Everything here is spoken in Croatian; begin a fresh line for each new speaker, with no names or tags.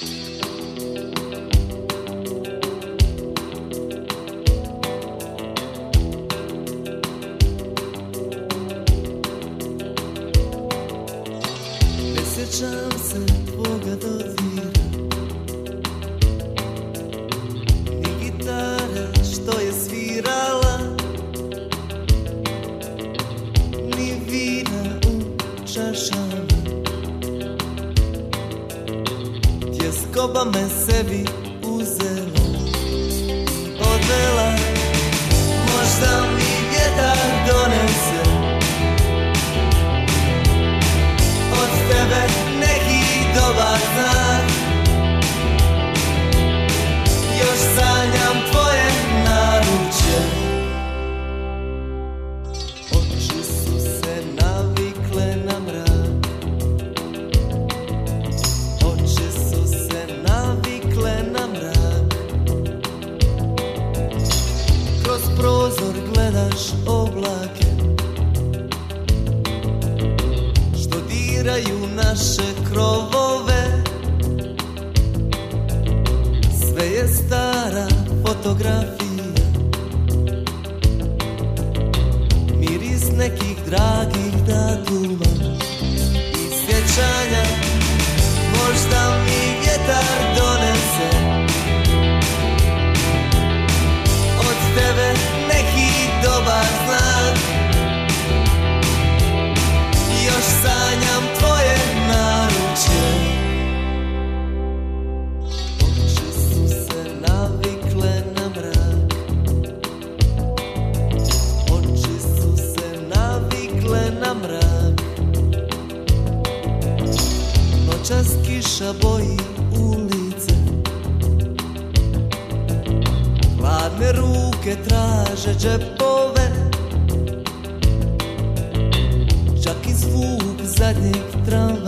Ne sjećam se tvoga dodira Tjeskoba me sebi uzela. Odvela Možda mi vjetar donese. Od tebe neki dobar znak gledaš oblake što diraju naše krovove. Sve je stara fotografija Miris nekih dragih datuma. I sjećanja Noćas kiša boji ulice. Hladne ruke traže džepove. Čak i zvuk zadnjeg tramvaja